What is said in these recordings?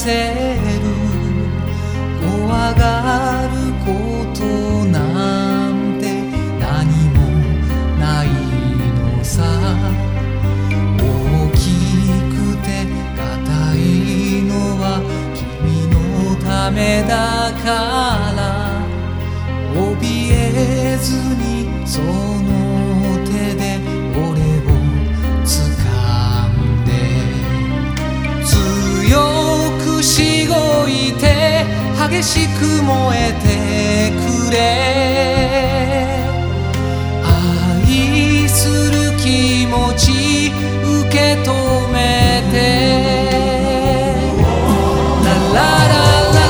せる。怖がることなんて何もないのさ。大きくて硬いのは君のためだから。怯えずにその激しく燃えてくれ。愛する気持ち受け止めて。ララララ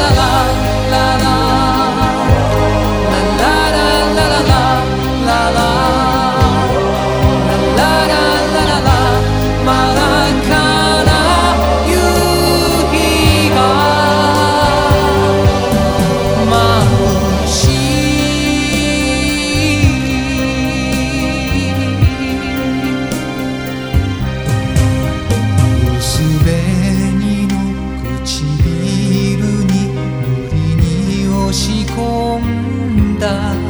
ララ。ララララララ。ララララまだから libertad.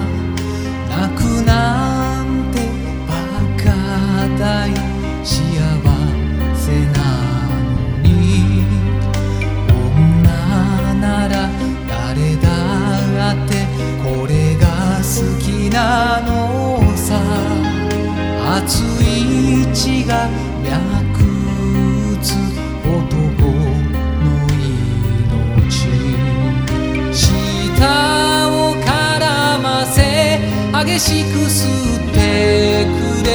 激しく吸ってくれ。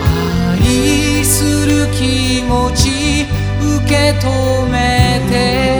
愛する気持ち受け止めて。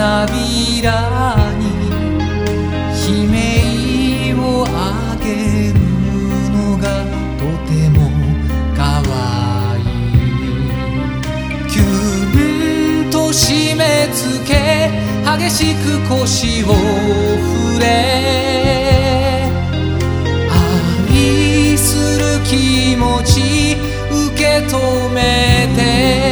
花びらに」悲鳴をあげるのがとてもかわい。いキュンと締め付け激しく腰を振れ愛する気持ち受け止めて